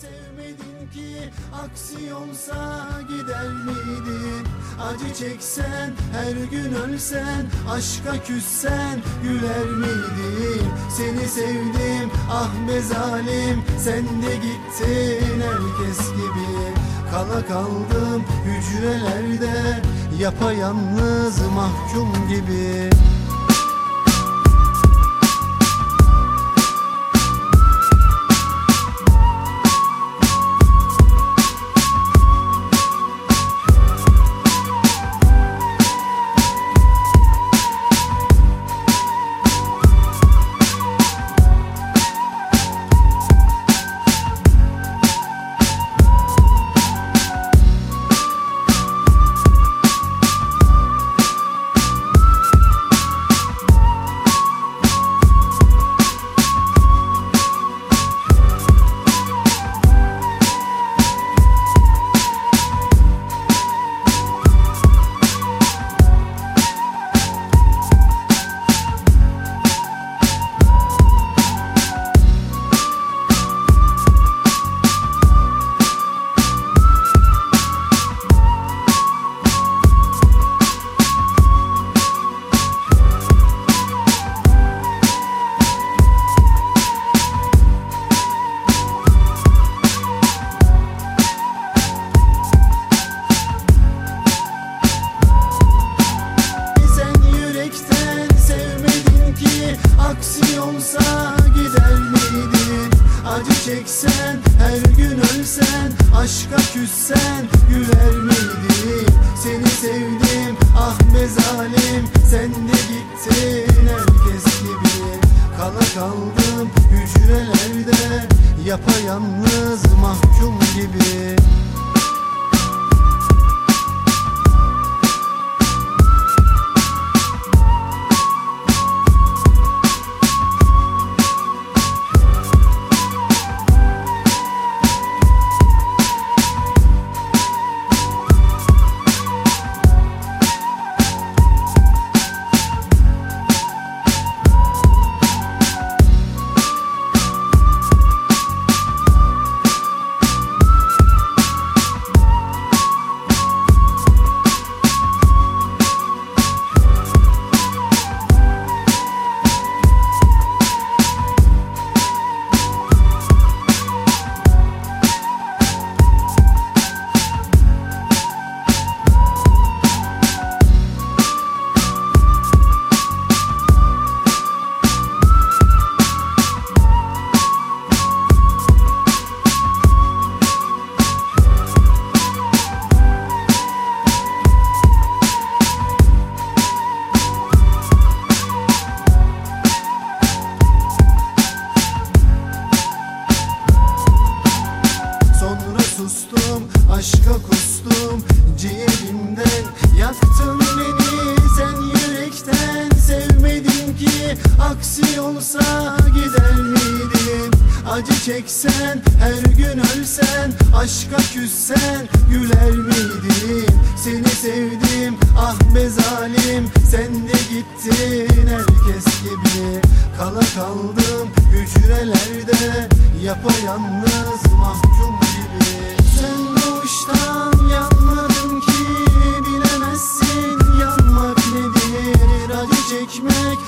sevmedin ki aksi olsa gider miydin? Acı çeksen her gün ölsen aşka küssen güler miydin? Seni sevdim ah be zalim sen de gittin herkes gibi Kala kaldım hücrelerde yapayalnız mahkum gibi sevmedin ki aksi olsa gider miydin? Acı çeksen her gün ölsen aşka küssen güler miydin? Seni sevdim ah be zalim sen de gittin herkes gibi Kala kaldım hücrelerde yapayalnız mahkum gibi çeksen, her gün ölsen Aşka küssen, güler miydin? Seni sevdim, ah be zalim Sen de gittin herkes gibi. Kala kaldım hücrelerde Yapayalnız mahkum gibi. Sen doğuştan yanmadın ki Bilemezsin yanmak nedir? Acı çekmek,